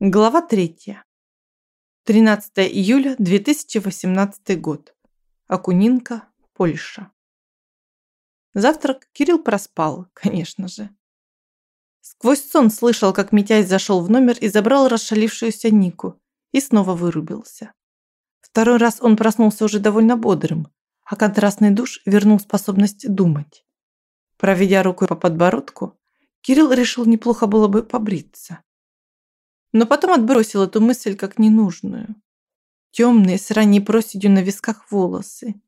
Глава 3. 13 июля 2018 год. Акунинка, Польша. Завтрак Кирилл проспал, конечно же. Сквозь сон слышал, как Митяй зашел в номер и забрал расшалившуюся Нику и снова вырубился. Второй раз он проснулся уже довольно бодрым, а контрастный душ вернул способность думать. Проведя рукой по подбородку, Кирилл решил неплохо было бы побриться но потом отбросил эту мысль как ненужную. Темные с ранней проседью на висках волосы,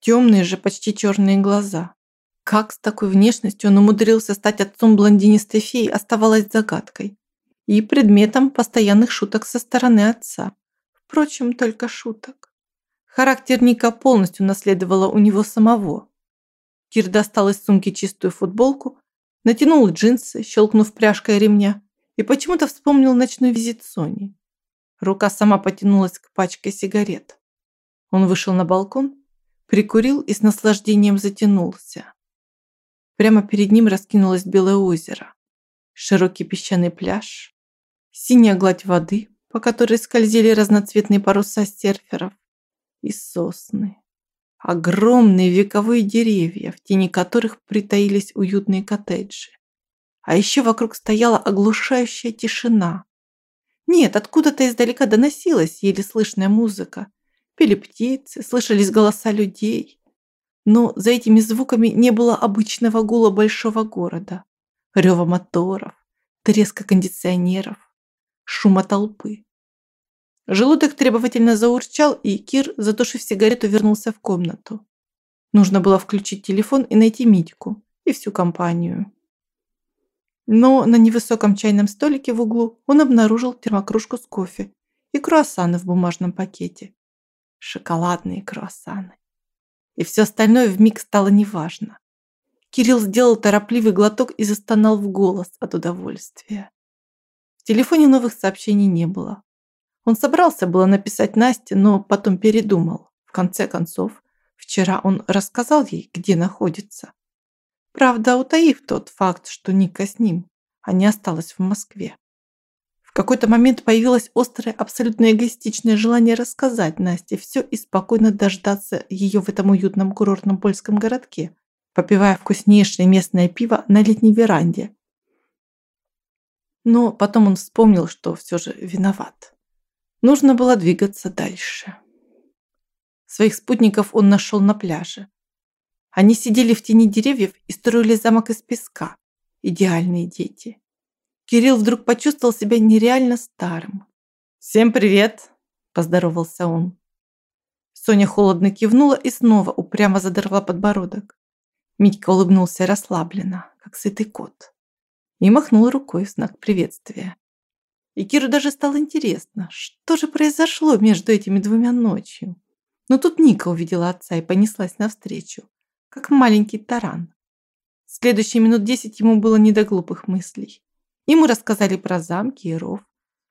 темные же почти черные глаза. Как с такой внешностью он умудрился стать отцом блондинистой феи, оставалось загадкой и предметом постоянных шуток со стороны отца. Впрочем, только шуток. Характер Ника полностью наследовала у него самого. Кир достал из сумки чистую футболку, натянул джинсы, щелкнув пряжкой ремня, и почему-то вспомнил ночной визит Сони. Рука сама потянулась к пачке сигарет. Он вышел на балкон, прикурил и с наслаждением затянулся. Прямо перед ним раскинулось белое озеро, широкий песчаный пляж, синяя гладь воды, по которой скользили разноцветные паруса серферов, и сосны. Огромные вековые деревья, в тени которых притаились уютные коттеджи. А еще вокруг стояла оглушающая тишина. Нет, откуда-то издалека доносилась еле слышная музыка. Пели птицы, слышались голоса людей. Но за этими звуками не было обычного гула большого города. Рева моторов, треска кондиционеров, шума толпы. Желудок требовательно заурчал, и Кир, затушив сигарету, вернулся в комнату. Нужно было включить телефон и найти Митьку и всю компанию. Но на невысоком чайном столике в углу он обнаружил термокружку с кофе и круассаны в бумажном пакете. Шоколадные круассаны. И все остальное вмиг стало неважно. Кирилл сделал торопливый глоток и застонал в голос от удовольствия. В телефоне новых сообщений не было. Он собрался было написать Насте, но потом передумал. В конце концов, вчера он рассказал ей, где находится. Правда, утаив тот факт, что Ника с ним, а не осталась в Москве. В какой-то момент появилось острое, абсолютно эгоистичное желание рассказать Насте все и спокойно дождаться ее в этом уютном курортном польском городке, попивая вкуснейшее местное пиво на летней веранде. Но потом он вспомнил, что все же виноват. Нужно было двигаться дальше. Своих спутников он нашел на пляже. Они сидели в тени деревьев и строили замок из песка. Идеальные дети. Кирилл вдруг почувствовал себя нереально старым. «Всем привет!» – поздоровался он. Соня холодно кивнула и снова упрямо задрала подбородок. Митька улыбнулся расслабленно, как сытый кот, и махнул рукой в знак приветствия. И Киру даже стало интересно, что же произошло между этими двумя ночью. Но тут Ника увидела отца и понеслась навстречу как маленький таран. Следующие минут десять ему было не до глупых мыслей. Ему рассказали про замки и ров,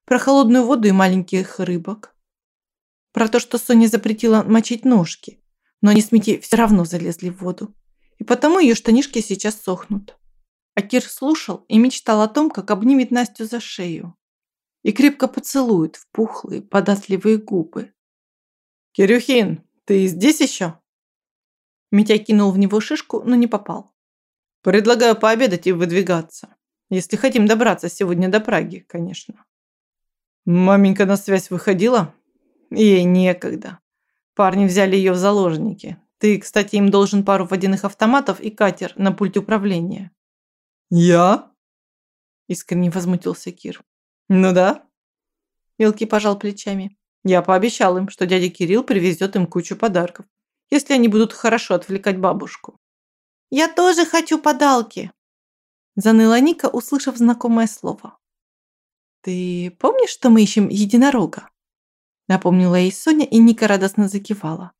про холодную воду и маленьких рыбок, про то, что Соня запретила мочить ножки, но они с Митей все равно залезли в воду, и потому ее штанишки сейчас сохнут. А Кир слушал и мечтал о том, как обнимет Настю за шею и крепко поцелует в пухлые, податливые губы. «Кирюхин, ты здесь еще?» Митя кинул в него шишку, но не попал. Предлагаю пообедать и выдвигаться. Если хотим добраться сегодня до Праги, конечно. Маменька на связь выходила? Ей некогда. Парни взяли ее в заложники. Ты, кстати, им должен пару водяных автоматов и катер на пульте управления. Я? Искренне возмутился Кир. Ну да. Мелкий пожал плечами. Я пообещал им, что дядя Кирилл привезет им кучу подарков если они будут хорошо отвлекать бабушку. «Я тоже хочу подалки!» Заныла Ника, услышав знакомое слово. «Ты помнишь, что мы ищем единорога?» Напомнила ей Соня, и Ника радостно закивала.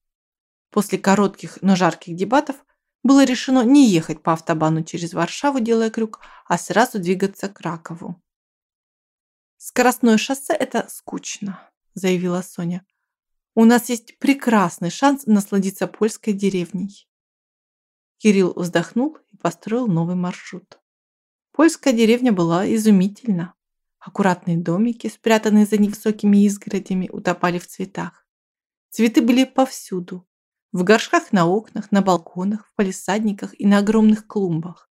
После коротких, но жарких дебатов было решено не ехать по автобану через Варшаву, делая крюк, а сразу двигаться к Ракову. «Скоростное шоссе – это скучно», – заявила Соня. У нас есть прекрасный шанс насладиться польской деревней. Кирилл вздохнул и построил новый маршрут. Польская деревня была изумительна. Аккуратные домики, спрятанные за невысокими изгородями, утопали в цветах. Цветы были повсюду. В горшках на окнах, на балконах, в палисадниках и на огромных клумбах.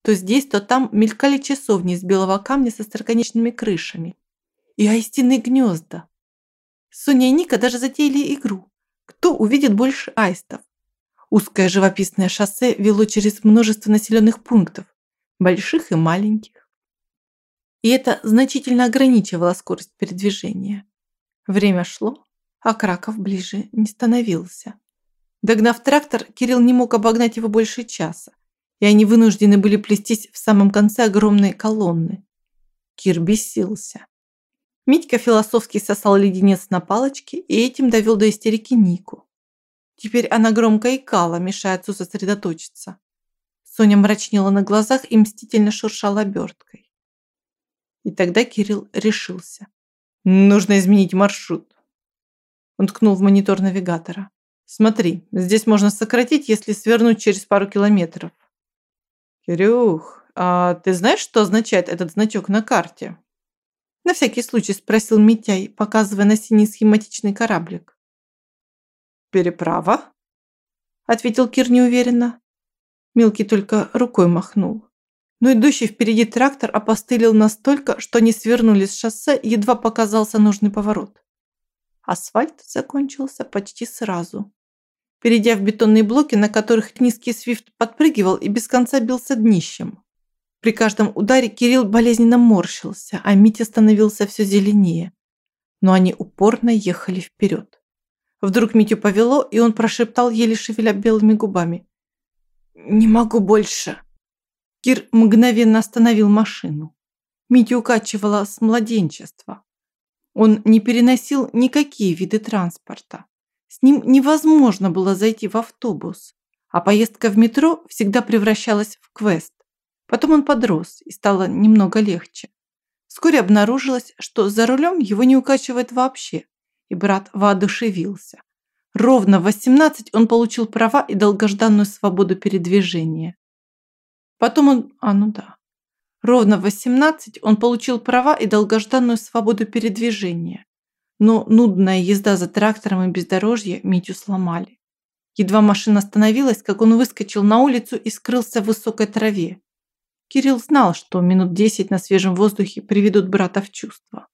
То здесь, то там мелькали часовни из белого камня со остроконечными крышами. И аистиные гнезда. Соня и Ника даже затеяли игру. Кто увидит больше аистов? Узкое живописное шоссе вело через множество населенных пунктов, больших и маленьких. И это значительно ограничивало скорость передвижения. Время шло, а Краков ближе не становился. Догнав трактор, Кирилл не мог обогнать его больше часа, и они вынуждены были плестись в самом конце огромной колонны. Кир бесился. Митька философски сосал леденец на палочке и этим довел до истерики Нику. Теперь она громко икала, мешая отцу сосредоточиться. Соня мрачнела на глазах и мстительно шуршала оберткой. И тогда Кирилл решился. Нужно изменить маршрут. Он ткнул в монитор навигатора. Смотри, здесь можно сократить, если свернуть через пару километров. Кирюх, а ты знаешь, что означает этот значок на карте? На всякий случай спросил Митяй, показывая на синий схематичный кораблик. «Переправа?» Ответил Кир неуверенно. Мелкий только рукой махнул. Но идущий впереди трактор опостылил настолько, что они свернули с шоссе, едва показался нужный поворот. Асфальт закончился почти сразу перейдя в бетонные блоки, на которых низкий свифт подпрыгивал и без конца бился днищем. При каждом ударе Кирилл болезненно морщился, а Митя становился все зеленее. Но они упорно ехали вперед. Вдруг Митю повело, и он прошептал, еле шевеля белыми губами. «Не могу больше!» Кир мгновенно остановил машину. Митю укачивало с младенчества. Он не переносил никакие виды транспорта. С ним невозможно было зайти в автобус, а поездка в метро всегда превращалась в квест. Потом он подрос и стало немного легче. Вскоре обнаружилось, что за рулем его не укачивает вообще, и брат воодушевился. Ровно в 18 он получил права и долгожданную свободу передвижения. Потом он... А, ну да. Ровно в 18 он получил права и долгожданную свободу передвижения. Но нудная езда за трактором и бездорожье Митю сломали. Едва машина остановилась, как он выскочил на улицу и скрылся в высокой траве. Кирилл знал, что минут десять на свежем воздухе приведут брата в чувство.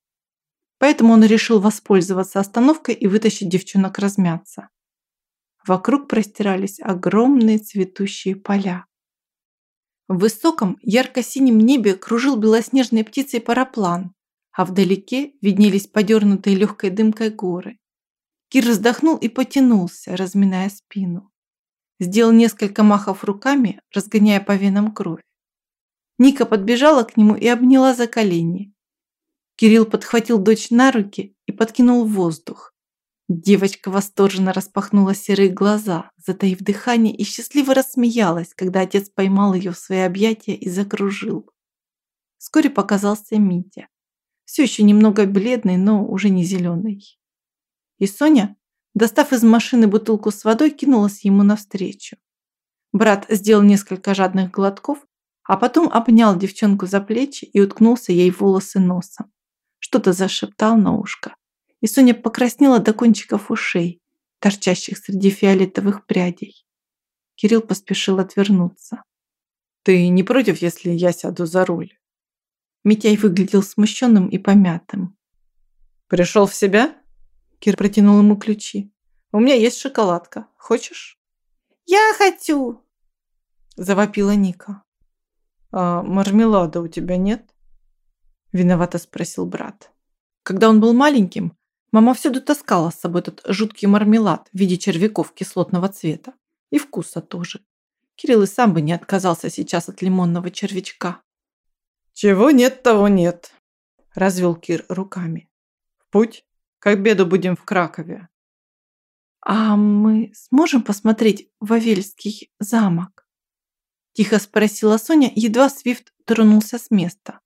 Поэтому он решил воспользоваться остановкой и вытащить девчонок размяться. Вокруг простирались огромные цветущие поля. В высоком ярко-синем небе кружил белоснежной птицей параплан, а вдалеке виднелись подернутые легкой дымкой горы. Кир вздохнул и потянулся, разминая спину. Сделал несколько махов руками, разгоняя по венам кровь. Ника подбежала к нему и обняла за колени. Кирилл подхватил дочь на руки и подкинул в воздух. Девочка восторженно распахнула серые глаза, затаив дыхание, и счастливо рассмеялась, когда отец поймал ее в свои объятия и закружил. Вскоре показался Митя все еще немного бледный, но уже не зеленый. И Соня, достав из машины бутылку с водой, кинулась ему навстречу. Брат сделал несколько жадных глотков, а потом обнял девчонку за плечи и уткнулся ей в волосы носом. Что-то зашептал на ушко. И Соня покраснела до кончиков ушей, торчащих среди фиолетовых прядей. Кирилл поспешил отвернуться. «Ты не против, если я сяду за руль?» Митяй выглядел смущенным и помятым. «Пришел в себя?» Кир протянул ему ключи. «У меня есть шоколадка. Хочешь?» «Я хочу!» Завопила Ника. «А мармелада у тебя нет?» Виновато спросил брат. Когда он был маленьким, мама всюду таскала с собой этот жуткий мармелад в виде червяков кислотного цвета. И вкуса тоже. Кирилл и сам бы не отказался сейчас от лимонного червячка. «Чего нет, того нет», – развел Кир руками. «В путь? К обеду будем в Кракове». «А мы сможем посмотреть Вавельский замок?» Тихо спросила Соня, едва Свифт тронулся с места.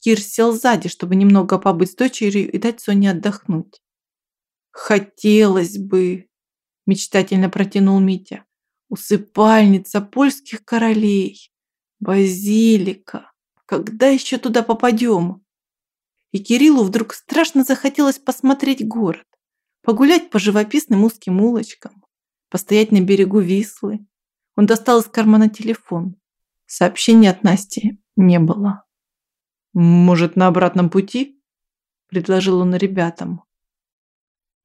Кир сел сзади, чтобы немного побыть с дочерью и дать Соне отдохнуть. «Хотелось бы», – мечтательно протянул Митя, – «усыпальница польских королей, базилика». Когда еще туда попадем? И Кириллу вдруг страшно захотелось посмотреть город, погулять по живописным узким улочкам, постоять на берегу Вислы. Он достал из кармана телефон. Сообщения от Насти не было. «Может, на обратном пути?» – предложил он ребятам.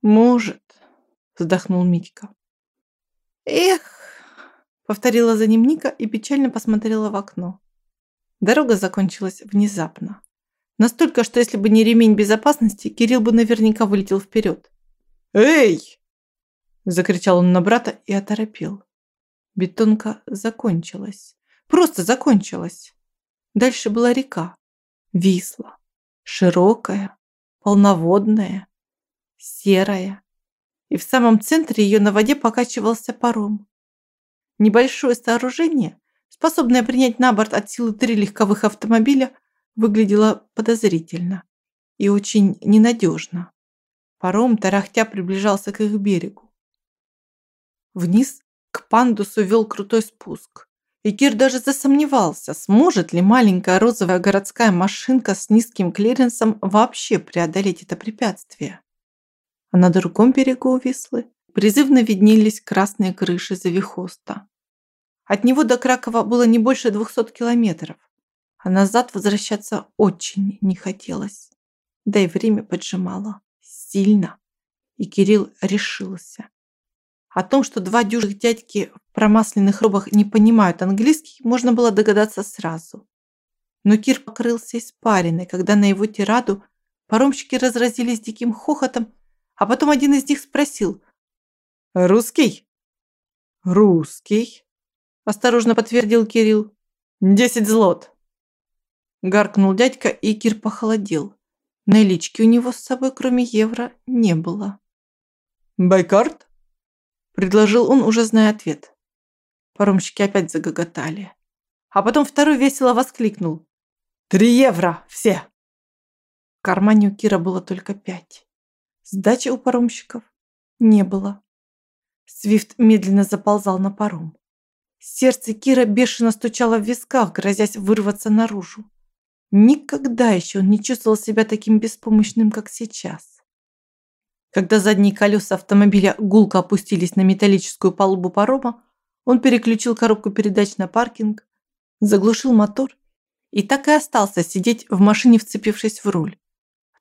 «Может», – вздохнул Митька. «Эх!» – повторила за ним Ника и печально посмотрела в окно. Дорога закончилась внезапно. Настолько, что если бы не ремень безопасности, Кирилл бы наверняка вылетел вперед. «Эй!» – закричал он на брата и оторопел. Бетонка закончилась. Просто закончилась. Дальше была река. Висла. Широкая, полноводная, серая. И в самом центре ее на воде покачивался паром. Небольшое сооружение, способное принять на борт от силы три легковых автомобиля, выглядело подозрительно и очень ненадежно. Паром тарахтя приближался к их берегу. Вниз к пандусу вел крутой спуск. И Кир даже засомневался, сможет ли маленькая розовая городская машинка с низким клиренсом вообще преодолеть это препятствие. А на другом берегу Вислы призывно виднелись красные крыши Завихоста. От него до Кракова было не больше 200 километров, а назад возвращаться очень не хотелось. Да и время поджимало. Сильно. И Кирилл решился. О том, что два дюжих дядьки в промасленных робах не понимают английский, можно было догадаться сразу. Но Кир покрылся испариной, когда на его тираду паромщики разразились диким хохотом, а потом один из них спросил «Русский?» «Русский», – осторожно подтвердил Кирилл. «Десять злот». Гаркнул дядька, и Кир похолодел. Налички у него с собой, кроме евро, не было. «Байкарт?» Предложил он, уже зная ответ. Паромщики опять загоготали. А потом второй весело воскликнул. «Три евро! Все!» В кармане у Кира было только пять. Сдачи у паромщиков не было. Свифт медленно заползал на паром. Сердце Кира бешено стучало в висках, грозясь вырваться наружу. Никогда еще он не чувствовал себя таким беспомощным, как сейчас. Когда задние колеса автомобиля гулко опустились на металлическую палубу парома, он переключил коробку передач на паркинг, заглушил мотор и так и остался сидеть в машине, вцепившись в руль.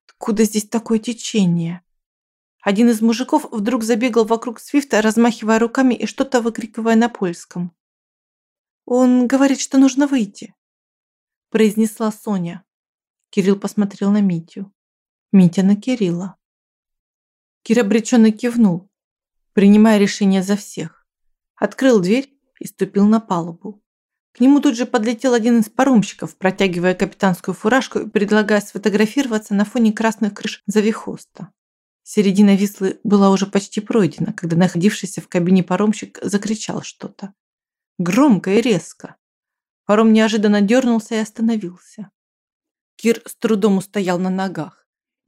Откуда здесь такое течение? Один из мужиков вдруг забегал вокруг Свифта, размахивая руками и что-то выкрикивая на польском. «Он говорит, что нужно выйти», – произнесла Соня. Кирилл посмотрел на Митю. Митя на Кирилла. Кир обреченно кивнул, принимая решение за всех. Открыл дверь и ступил на палубу. К нему тут же подлетел один из паромщиков, протягивая капитанскую фуражку и предлагая сфотографироваться на фоне красных крыш Завихоста. Середина Вислы была уже почти пройдена, когда находившийся в кабине паромщик закричал что-то. Громко и резко. Паром неожиданно дернулся и остановился. Кир с трудом устоял на ногах.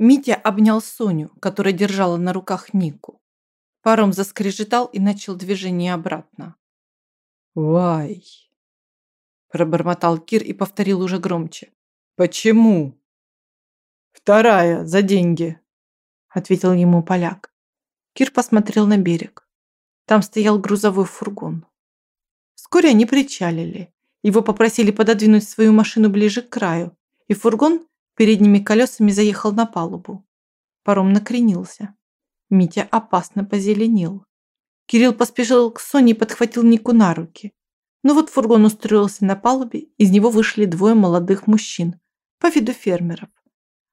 Митя обнял Соню, которая держала на руках Нику. Паром заскрежетал и начал движение обратно. «Вай!» Пробормотал Кир и повторил уже громче. «Почему?» «Вторая, за деньги», ответил ему поляк. Кир посмотрел на берег. Там стоял грузовой фургон. Вскоре они причалили. Его попросили пододвинуть свою машину ближе к краю, и фургон передними колесами заехал на палубу. Паром накренился. Митя опасно позеленел. Кирилл поспешил к Соне и подхватил Нику на руки. Но вот фургон устроился на палубе, из него вышли двое молодых мужчин, по виду фермеров.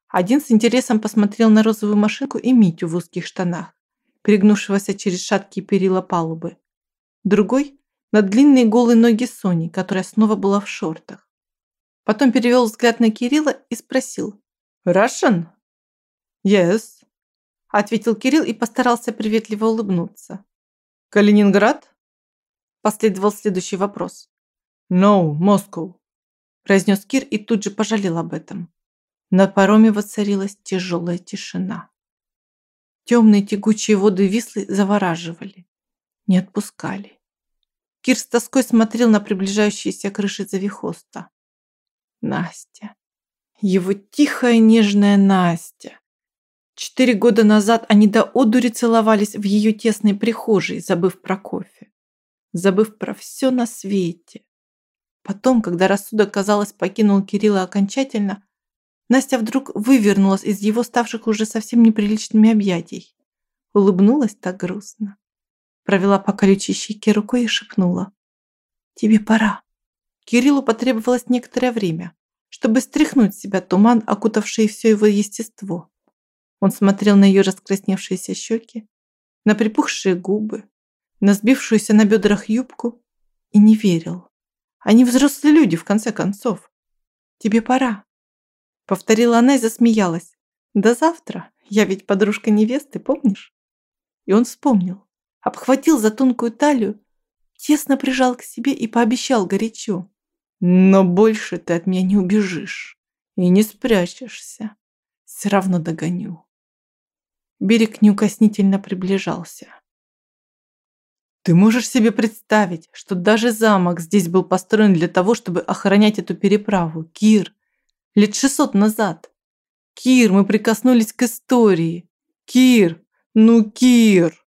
Один с интересом посмотрел на розовую машинку и Митю в узких штанах, перегнувшегося через шаткие перила палубы. Другой – на длинные голые ноги Сони, которая снова была в шортах. Потом перевел взгляд на Кирилла и спросил. «Russian?» «Yes», – ответил Кирилл и постарался приветливо улыбнуться. «Калининград?» Последовал следующий вопрос. «No, Moscow», – произнес Кир и тут же пожалел об этом. На пароме воцарилась тяжелая тишина. Темные тягучие воды Вислы завораживали, не отпускали. Кир с тоской смотрел на приближающиеся крыши Завихоста. Настя. Его тихая нежная Настя. Четыре года назад они до одури целовались в ее тесной прихожей, забыв про кофе. Забыв про все на свете. Потом, когда рассудок, казалось, покинул Кирилла окончательно, Настя вдруг вывернулась из его ставших уже совсем неприличными объятий. Улыбнулась так грустно. Провела по колючей щеке рукой и шепнула. «Тебе пора». Кириллу потребовалось некоторое время, чтобы стряхнуть с себя туман, окутавший все его естество. Он смотрел на ее раскрасневшиеся щеки, на припухшие губы, на сбившуюся на бедрах юбку и не верил. Они взрослые люди, в конце концов. Тебе пора. Повторила она и засмеялась. До завтра. Я ведь подружка невесты, помнишь? И он вспомнил. Обхватил за тонкую талию, тесно прижал к себе и пообещал горячо. Но больше ты от меня не убежишь и не спрячешься. Все равно догоню. Берег неукоснительно приближался. Ты можешь себе представить, что даже замок здесь был построен для того, чтобы охранять эту переправу, Кир, лет 600 назад. Кир, мы прикоснулись к истории. Кир, ну Кир.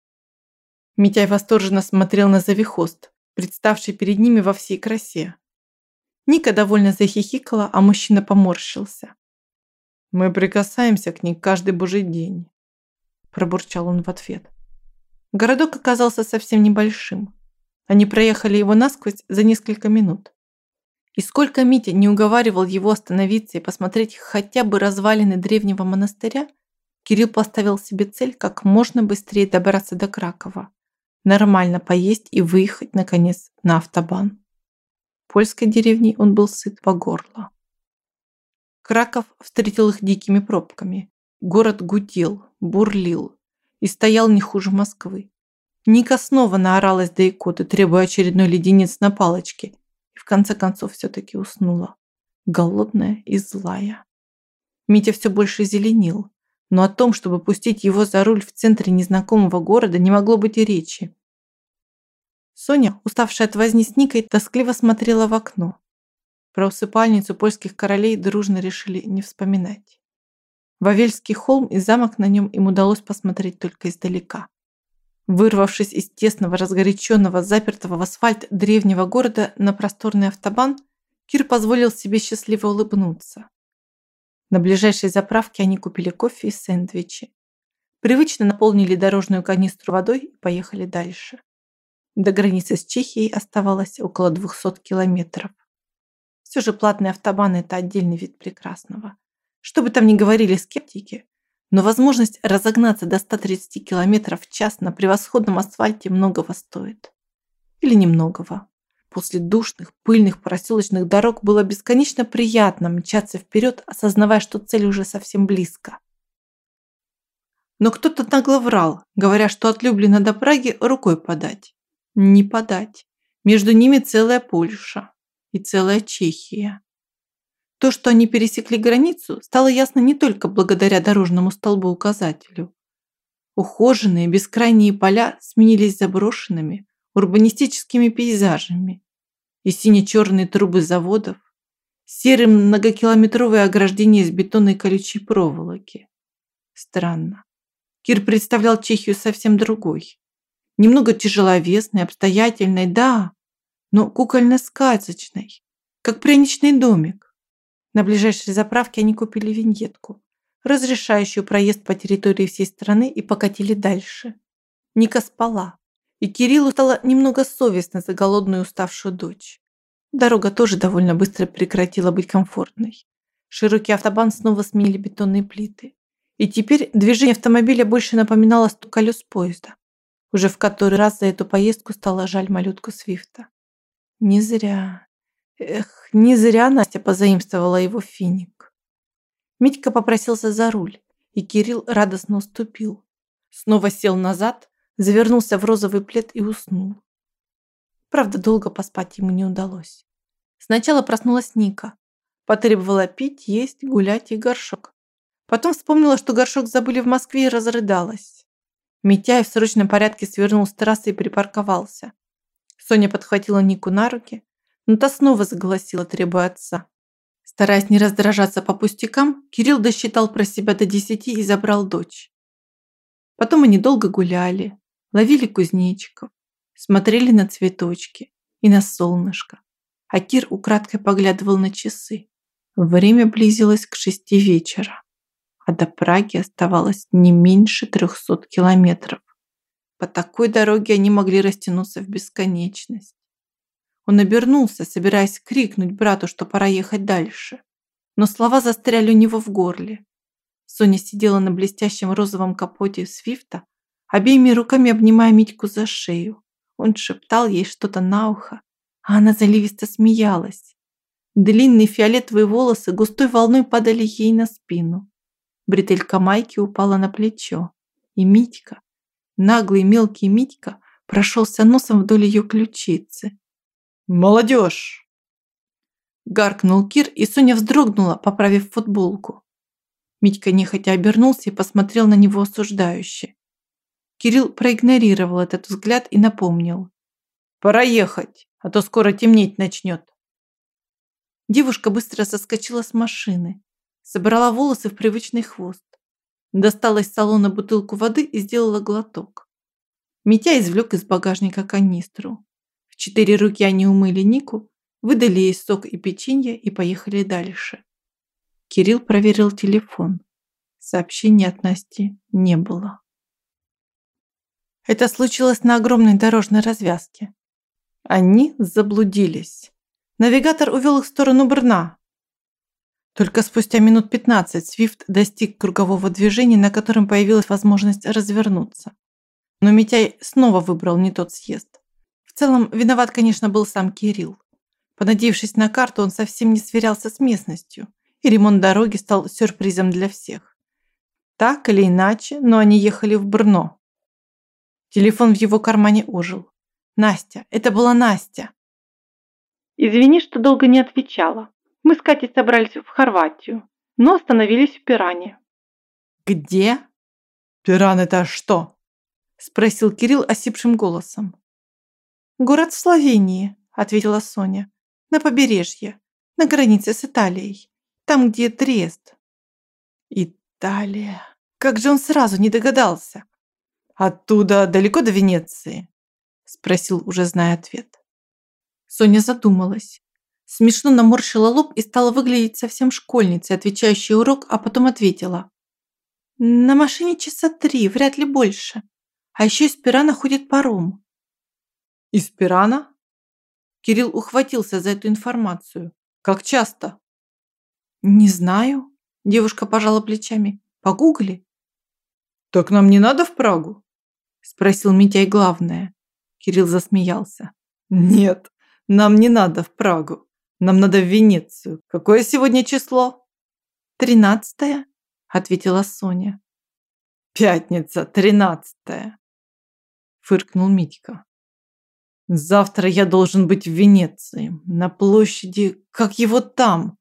Митяй восторженно смотрел на завихост, представший перед ними во всей красе. Ника довольно захихикала, а мужчина поморщился. «Мы прикасаемся к ней каждый божий день», – пробурчал он в ответ. Городок оказался совсем небольшим. Они проехали его насквозь за несколько минут. И сколько Митя не уговаривал его остановиться и посмотреть хотя бы развалины древнего монастыря, Кирилл поставил себе цель как можно быстрее добраться до Кракова, нормально поесть и выехать, наконец, на автобан польской деревней он был сыт по горло. Краков встретил их дикими пробками. Город гудел, бурлил и стоял не хуже Москвы. Ника снова наоралась до икоты, требуя очередной леденец на палочке, и в конце концов все-таки уснула, голодная и злая. Митя все больше зеленил, но о том, чтобы пустить его за руль в центре незнакомого города, не могло быть и речи. Соня, уставшая от возни с Никой, тоскливо смотрела в окно. Про усыпальницу польских королей дружно решили не вспоминать. Вавельский холм и замок на нем им удалось посмотреть только издалека. Вырвавшись из тесного, разгоряченного, запертого в асфальт древнего города на просторный автобан, Кир позволил себе счастливо улыбнуться. На ближайшей заправке они купили кофе и сэндвичи. Привычно наполнили дорожную канистру водой и поехали дальше. До границы с Чехией оставалось около 200 километров. Все же платный автобан – это отдельный вид прекрасного. Что бы там ни говорили скептики, но возможность разогнаться до 130 километров в час на превосходном асфальте многого стоит. Или немногого. После душных, пыльных проселочных дорог было бесконечно приятно мчаться вперед, осознавая, что цель уже совсем близко. Но кто-то нагло врал, говоря, что от Люблина до Праги рукой подать. Не подать. Между ними целая Польша и целая Чехия. То, что они пересекли границу, стало ясно не только благодаря дорожному столбу-указателю. Ухоженные бескрайние поля сменились заброшенными урбанистическими пейзажами и сине-черные трубы заводов, серым многокилометровые ограждения из бетонной колючей проволоки. Странно. Кир представлял Чехию совсем другой. Немного тяжеловесной, обстоятельной, да, но кукольно-сказочной, как пряничный домик. На ближайшей заправке они купили виньетку, разрешающую проезд по территории всей страны и покатили дальше. Ника спала, и Кириллу стало немного совестно за голодную уставшую дочь. Дорога тоже довольно быстро прекратила быть комфортной. Широкий автобан снова сменили бетонные плиты. И теперь движение автомобиля больше напоминало стук колес поезда. Уже в который раз за эту поездку стало жаль малютку Свифта. Не зря. Эх, не зря Настя позаимствовала его финик. Митька попросился за руль, и Кирилл радостно уступил. Снова сел назад, завернулся в розовый плед и уснул. Правда, долго поспать ему не удалось. Сначала проснулась Ника. Потребовала пить, есть, гулять и горшок. Потом вспомнила, что горшок забыли в Москве и разрыдалась. Митяй в срочном порядке свернул с трассы и припарковался. Соня подхватила Нику на руки, но та снова заголосила, требуя отца. Стараясь не раздражаться по пустякам, Кирилл досчитал про себя до десяти и забрал дочь. Потом они долго гуляли, ловили кузнечиков, смотрели на цветочки и на солнышко. А Кир украдкой поглядывал на часы. Время близилось к шести вечера, а до Праги оставалось не меньше трехсот километров. По такой дороге они могли растянуться в бесконечность. Он обернулся, собираясь крикнуть брату, что пора ехать дальше. Но слова застряли у него в горле. Соня сидела на блестящем розовом капоте Свифта, обеими руками обнимая Митьку за шею. Он шептал ей что-то на ухо, а она заливисто смеялась. Длинные фиолетовые волосы густой волной падали ей на спину. Бретелька майки упала на плечо, и Митька, наглый мелкий Митька, прошелся носом вдоль ее ключицы. «Молодежь!» Гаркнул Кир, и Соня вздрогнула, поправив футболку. Митька нехотя обернулся и посмотрел на него осуждающе. Кирилл проигнорировал этот взгляд и напомнил. «Пора ехать, а то скоро темнеть начнет». Девушка быстро соскочила с машины, собрала волосы в привычный хвост, достала из салона бутылку воды и сделала глоток. Митя извлек из багажника канистру, четыре руки они умыли Нику, выдали ей сок и печенье и поехали дальше. Кирилл проверил телефон. Сообщений от Насти не было. Это случилось на огромной дорожной развязке. Они заблудились. Навигатор увел их в сторону Брна. Только спустя минут 15 Свифт достиг кругового движения, на котором появилась возможность развернуться. Но Митяй снова выбрал не тот съезд целом, виноват, конечно, был сам Кирилл. Понадеявшись на карту, он совсем не сверялся с местностью, и ремонт дороги стал сюрпризом для всех. Так или иначе, но они ехали в Брно. Телефон в его кармане ожил. Настя, это была Настя. Извини, что долго не отвечала. Мы с Катей собрались в Хорватию, но остановились в Пиране. Где? Пиран это что? Спросил Кирилл осипшим голосом. «Город в Словении», – ответила Соня. «На побережье, на границе с Италией, там, где Дрест». «Италия! Как же он сразу не догадался?» «Оттуда далеко до Венеции?» – спросил, уже зная ответ. Соня задумалась. Смешно наморщила лоб и стала выглядеть совсем школьницей, отвечающей урок, а потом ответила. «На машине часа три, вряд ли больше. А еще из Пирана ходит паром. Из Пирана? Кирилл ухватился за эту информацию. Как часто? Не знаю. Девушка пожала плечами. Погугли. Так нам не надо в Прагу? Спросил Митяй главное. Кирилл засмеялся. Нет, нам не надо в Прагу. Нам надо в Венецию. Какое сегодня число? Тринадцатое, ответила Соня. Пятница, тринадцатое, фыркнул Митька. Завтра я должен быть в Венеции, на площади, как его там.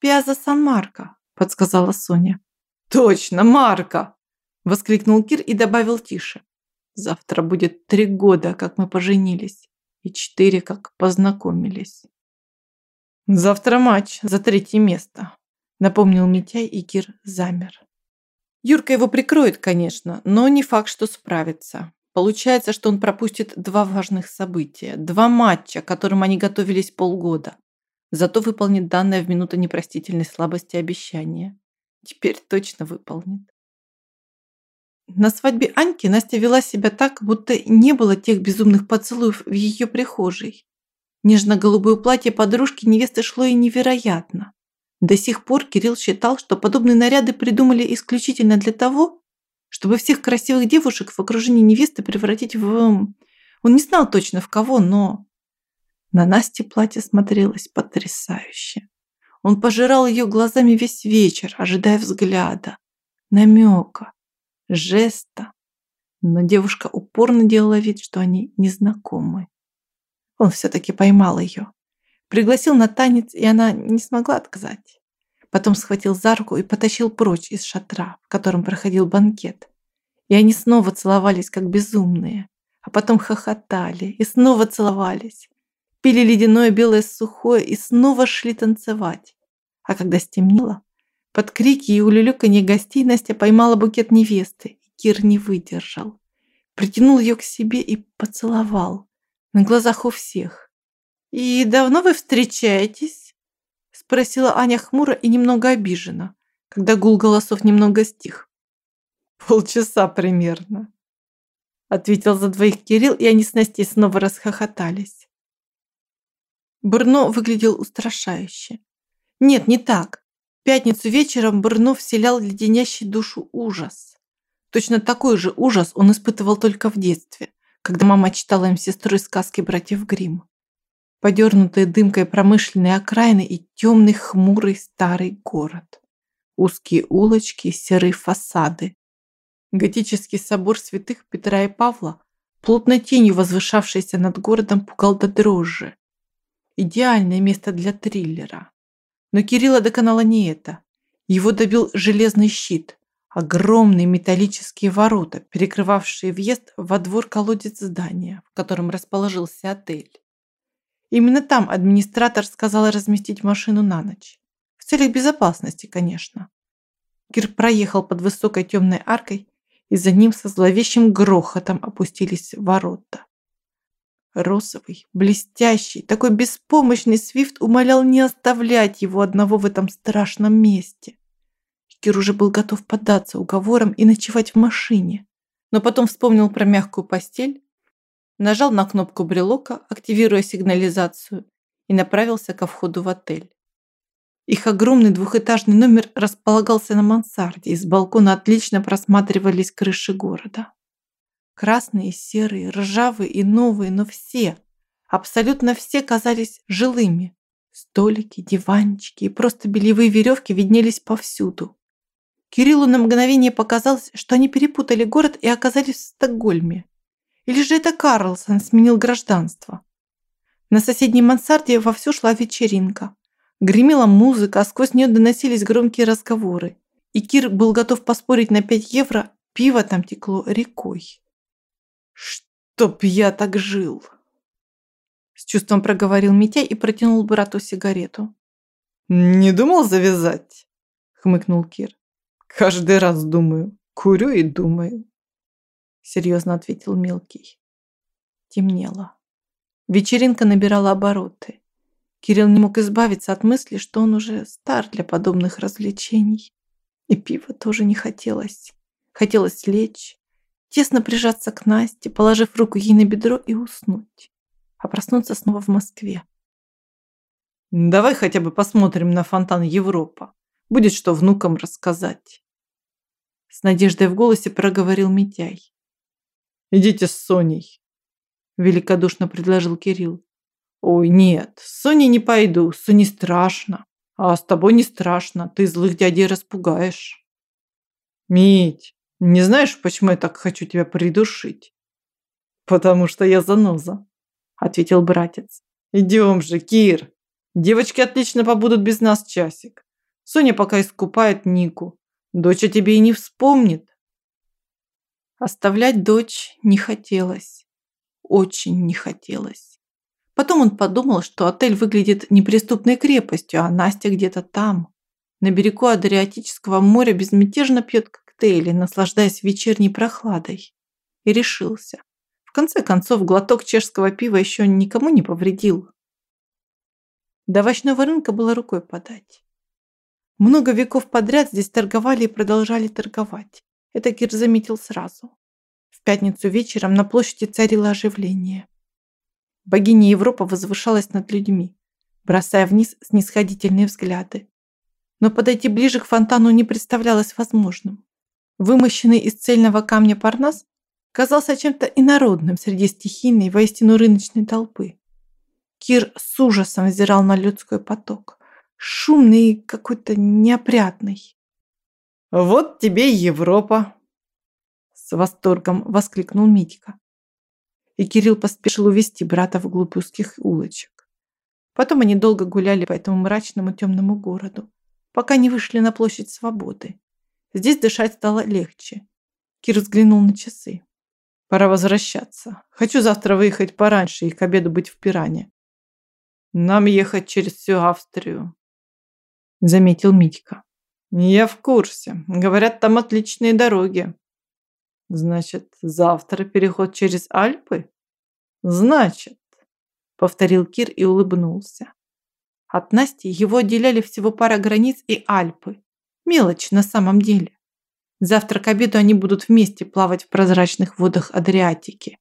Пиаза Сан-Марко, подсказала Соня. Точно, Марко! Воскликнул Кир и добавил тише. Завтра будет три года, как мы поженились, и четыре, как познакомились. Завтра матч за третье место, напомнил Митяй, и Кир замер. Юрка его прикроет, конечно, но не факт, что справится. Получается, что он пропустит два важных события, два матча, к которым они готовились полгода. Зато выполнит данное в минуту непростительной слабости обещание. Теперь точно выполнит. На свадьбе Аньки Настя вела себя так, будто не было тех безумных поцелуев в ее прихожей. Нежно-голубое платье подружки невесты шло и невероятно. До сих пор Кирилл считал, что подобные наряды придумали исключительно для того, чтобы всех красивых девушек в окружении невесты превратить в... Он не знал точно в кого, но... На Насте платье смотрелось потрясающе. Он пожирал ее глазами весь вечер, ожидая взгляда, намека, жеста. Но девушка упорно делала вид, что они незнакомы. Он все-таки поймал ее. Пригласил на танец, и она не смогла отказать. Потом схватил за руку и потащил прочь из шатра, в котором проходил банкет. И они снова целовались, как безумные. А потом хохотали и снова целовались. Пили ледяное белое сухое и снова шли танцевать. А когда стемнело, под крики и улюлюканье гостей Настя поймала букет невесты, и Кир не выдержал. Притянул ее к себе и поцеловал на глазах у всех. «И давно вы встречаетесь?» Спросила Аня хмуро и немного обижена, когда гул голосов немного стих. «Полчаса примерно», ответил за двоих Кирилл, и они с Настей снова расхохотались. Брно выглядел устрашающе. Нет, не так. В пятницу вечером Брно вселял леденящий душу ужас. Точно такой же ужас он испытывал только в детстве, когда мама читала им сестрой сказки братьев Гримм. Подернутые дымкой промышленные окраины и темный хмурый старый город. Узкие улочки, серые фасады, Готический собор святых Петра и Павла, плотной тенью возвышавшийся над городом, пугал до дрожжи. Идеальное место для триллера. Но Кирилла доконало не это. Его добил железный щит, огромные металлические ворота, перекрывавшие въезд во двор-колодец здания, в котором расположился отель. Именно там администратор сказал разместить машину на ночь. В целях безопасности, конечно. Кир проехал под высокой темной аркой и за ним со зловещим грохотом опустились ворота. Розовый, блестящий, такой беспомощный Свифт умолял не оставлять его одного в этом страшном месте. Кир уже был готов поддаться уговорам и ночевать в машине, но потом вспомнил про мягкую постель, нажал на кнопку брелока, активируя сигнализацию, и направился ко входу в отель. Их огромный двухэтажный номер располагался на мансарде, и с балкона отлично просматривались крыши города. Красные, серые, ржавые и новые, но все, абсолютно все казались жилыми. Столики, диванчики и просто бельевые веревки виднелись повсюду. Кириллу на мгновение показалось, что они перепутали город и оказались в Стокгольме. Или же это Карлсон сменил гражданство. На соседней мансарде вовсю шла вечеринка. Гремела музыка, а сквозь нее доносились громкие разговоры. И Кир был готов поспорить на 5 евро, пиво там текло рекой. «Чтоб я так жил!» С чувством проговорил Митя и протянул брату сигарету. «Не думал завязать?» хмыкнул Кир. «Каждый раз думаю. Курю и думаю». Серьезно ответил Мелкий. Темнело. Вечеринка набирала обороты. Кирилл не мог избавиться от мысли, что он уже стар для подобных развлечений. И пива тоже не хотелось. Хотелось лечь, тесно прижаться к Насте, положив руку ей на бедро и уснуть. А проснуться снова в Москве. «Давай хотя бы посмотрим на фонтан Европа. Будет что внукам рассказать». С надеждой в голосе проговорил Митяй. «Идите с Соней», – великодушно предложил Кирилл. Ой, нет, с Соней не пойду, с Соней страшно. А с тобой не страшно, ты злых дядей распугаешь. Мить, не знаешь, почему я так хочу тебя придушить? Потому что я заноза, ответил братец. Идем же, Кир. Девочки отлично побудут без нас часик. Соня пока искупает Нику. Дочь тебе и не вспомнит. Оставлять дочь не хотелось. Очень не хотелось. Потом он подумал, что отель выглядит неприступной крепостью, а Настя где-то там, на берегу Адриатического моря, безмятежно пьет коктейли, наслаждаясь вечерней прохладой. И решился. В конце концов, глоток чешского пива еще никому не повредил. До овощного рынка было рукой подать. Много веков подряд здесь торговали и продолжали торговать. Это Кир заметил сразу. В пятницу вечером на площади царило оживление. Богиня Европа возвышалась над людьми, бросая вниз снисходительные взгляды. Но подойти ближе к фонтану не представлялось возможным. Вымощенный из цельного камня Парнас казался чем-то инородным среди стихийной, воистину рыночной толпы. Кир с ужасом взирал на людской поток, шумный и какой-то неопрятный. «Вот тебе Европа!» С восторгом воскликнул Митька и Кирилл поспешил увести брата вглубь узких улочек. Потом они долго гуляли по этому мрачному темному городу, пока не вышли на площадь Свободы. Здесь дышать стало легче. Кир взглянул на часы. Пора возвращаться. Хочу завтра выехать пораньше и к обеду быть в Пиране. Нам ехать через всю Австрию. Заметил Митька. Я в курсе. Говорят, там отличные дороги. Значит, завтра переход через Альпы? Значит, повторил Кир и улыбнулся. От Насти его отделяли всего пара границ и Альпы. Мелочь на самом деле. Завтра к обеду они будут вместе плавать в прозрачных водах Адриатики.